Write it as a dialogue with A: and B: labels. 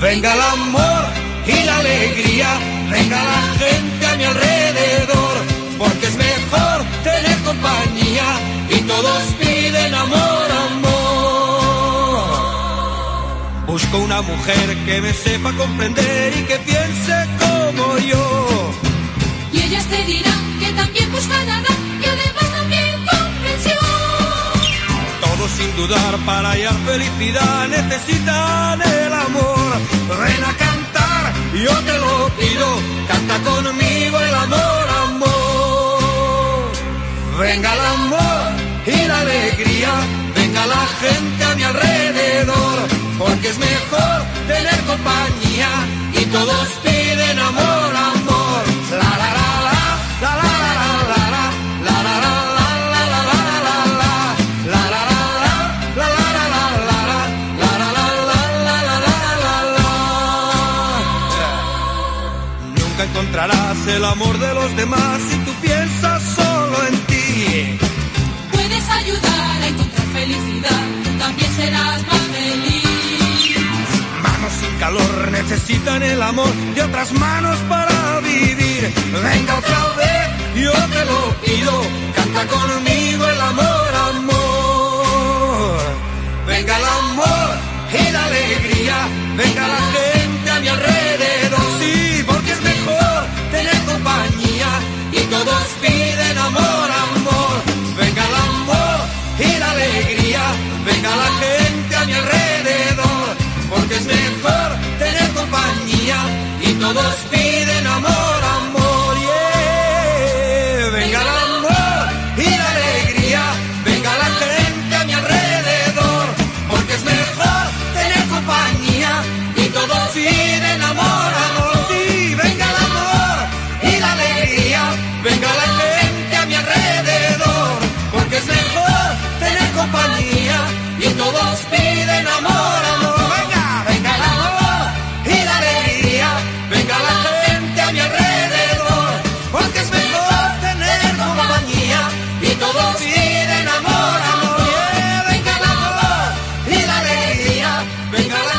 A: Venga el amor y la alegría, venga la gente a mi alrededor, porque es mejor tener compañía y todos piden amor, amor. Busco una mujer que me sepa comprender y que piense como sin dudar para hallar felicidad necesitan el amor. Ven a cantar, yo te lo pido, canta conmigo el amor, amor. Venga el amor y la alegría, venga la gente a mi alrededor, porque es mejor tener compañía y todos Nunca encontrarás el amor de los demás si tú piensas solo en ti.
B: Puedes ayudar a encontrar felicidad, tú también serás más feliz.
A: Manos sin calor necesitan el amor de otras manos para vivir. Venga otra vez, yo te lo pido, canta conmigo todos. venga la